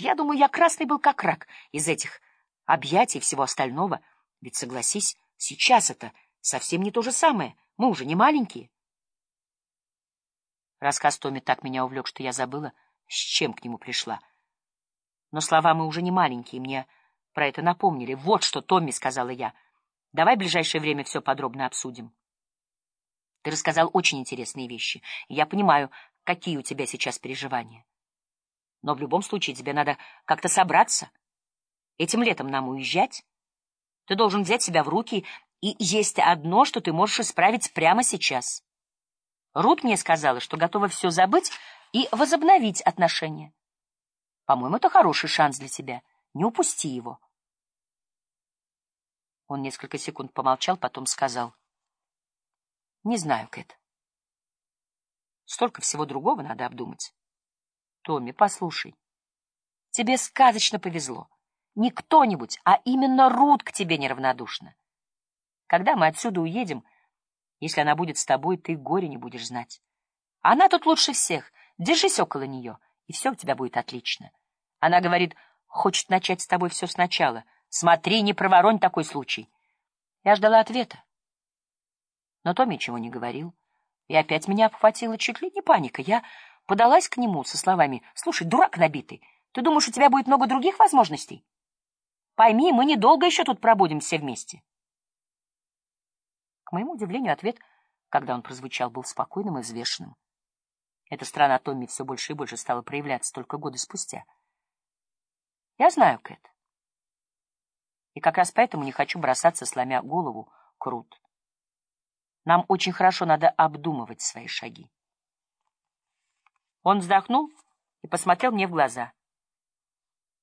Я думаю, я красный был как рак из этих объятий всего остального. Ведь, согласись, сейчас это совсем не то же самое. Мы уже не маленькие. Рассказ Томми так меня увлек, что я забыла, с чем к нему пришла. Но слова мы уже не маленькие, мне про это напомнили. Вот что, Томми, — сказала я, — давай в ближайшее время все подробно обсудим. Ты рассказал очень интересные вещи, я понимаю, какие у тебя сейчас переживания. Но в любом случае тебе надо как-то собраться. Этим летом нам уезжать. Ты должен взять себя в руки, и есть одно, что ты можешь исправить прямо сейчас. Рут мне сказала, что готова все забыть и возобновить отношения. По-моему, это хороший шанс для тебя. Не упусти его. Он несколько секунд помолчал, потом сказал. — Не знаю, Кэт. Столько всего другого надо обдумать. Томми, послушай. Тебе сказочно повезло. Не кто-нибудь, а именно Рут к тебе неравнодушна. Когда мы отсюда уедем, если она будет с тобой, ты горе не будешь знать. Она тут лучше всех. Держись около нее, и все у тебя будет отлично. Она говорит, хочет начать с тобой все сначала. Смотри, не проворонь такой случай. Я ждала ответа. Но Томми ничего не говорил. И опять меня обхватила чуть ли не паника. Я подалась к нему со словами «Слушай, дурак набитый, ты думаешь, у тебя будет много других возможностей? Пойми, мы недолго еще тут пробудем все вместе». К моему удивлению, ответ, когда он прозвучал, был спокойным и взвешенным. Эта страна Томми все больше и больше стала проявляться только годы спустя. Я знаю, Кэт. И как раз поэтому не хочу бросаться, сломя голову, крут. Нам очень хорошо надо обдумывать свои шаги. Он вздохнул и посмотрел мне в глаза.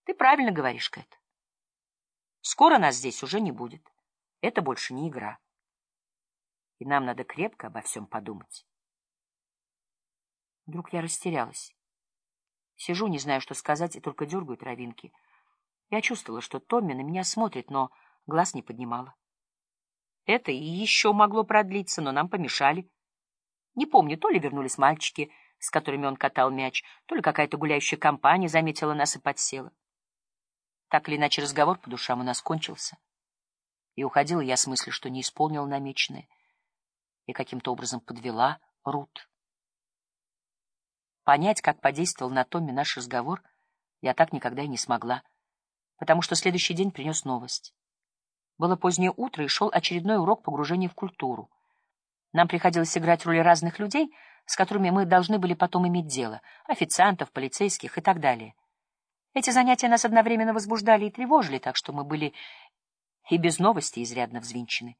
Ты правильно говоришь, Кэт. Скоро нас здесь уже не будет. Это больше не игра. И нам надо крепко обо всем подумать. Вдруг я растерялась. Сижу, не знаю, что сказать, и только дергаю травинки. Я чувствовала, что Томми на меня смотрит, но глаз не поднимала. Это и еще могло продлиться, но нам помешали. Не помню, то ли вернулись мальчики, с которыми он катал мяч, то ли какая-то гуляющая компания заметила нас и подсела. Так или иначе разговор по душам у нас кончился. И уходила я с мыслью, что не исполнила намеченное, и каким-то образом подвела Рут. Понять, как подействовал на Томми наш разговор, я так никогда и не смогла, потому что следующий день принес новость. Было позднее утро, и шел очередной урок погружения в культуру. Нам приходилось играть роли разных людей, с которыми мы должны были потом иметь дело — официантов, полицейских и так далее. Эти занятия нас одновременно возбуждали и тревожили, так что мы были и без новости изрядно взвинчены.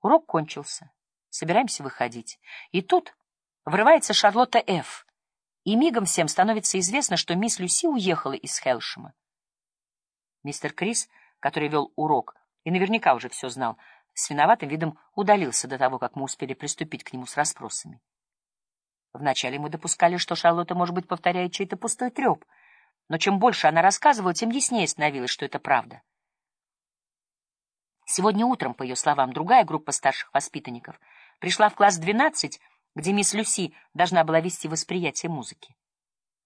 Урок кончился. Собираемся выходить. И тут врывается Шарлотта Ф., и мигом всем становится известно, что мисс Люси уехала из Хелшема. Мистер Крис, который вел урок и наверняка уже все знал, с виноватым видом удалился до того, как мы успели приступить к нему с расспросами. Вначале мы допускали, что Шарлотта, может быть, повторяет чей-то пустой треп, но чем больше она рассказывала, тем яснее становилось, что это правда. Сегодня утром, по ее словам, другая группа старших воспитанников пришла в класс 12 где мисс Люси должна была вести восприятие музыки.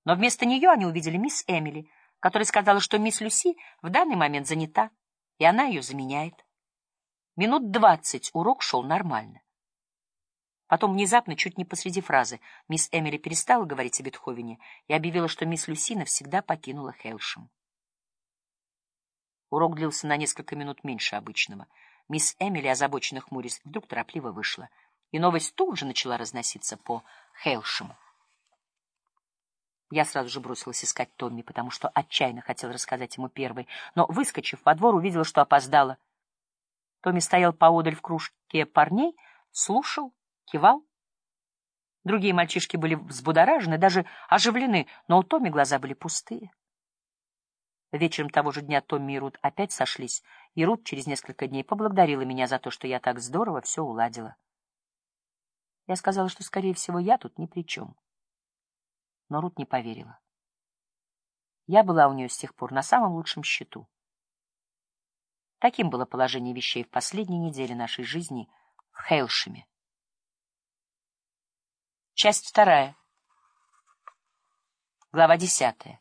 Но вместо нее они увидели мисс Эмили, которая сказала, что мисс Люси в данный момент занята, и она ее заменяет. Минут двадцать урок шел нормально. Потом внезапно, чуть не посреди фразы, мисс Эмили перестала говорить о Бетховене и объявила, что мисс Люси навсегда покинула Хелшем. Урок длился на несколько минут меньше обычного. Мисс Эмили, озабоченно хмурясь, вдруг торопливо вышла — и новость тут же начала разноситься по Хейлшему. Я сразу же бросилась искать Томми, потому что отчаянно хотела рассказать ему первой, но, выскочив во двор, увидела, что опоздала. Томми стоял поодаль в кружке парней, слушал, кивал. Другие мальчишки были взбудоражены, даже оживлены, но у Томми глаза были пустые. Вечером того же дня Томми и Рут опять сошлись, и Рут через несколько дней поблагодарила меня за то, что я так здорово все уладила. Я сказала, что, скорее всего, я тут ни при чем. Но Рут не поверила. Я была у нее с тех пор на самом лучшем счету. Таким было положение вещей в последней неделе нашей жизни в Хейлшеме. Часть вторая. Глава десятая.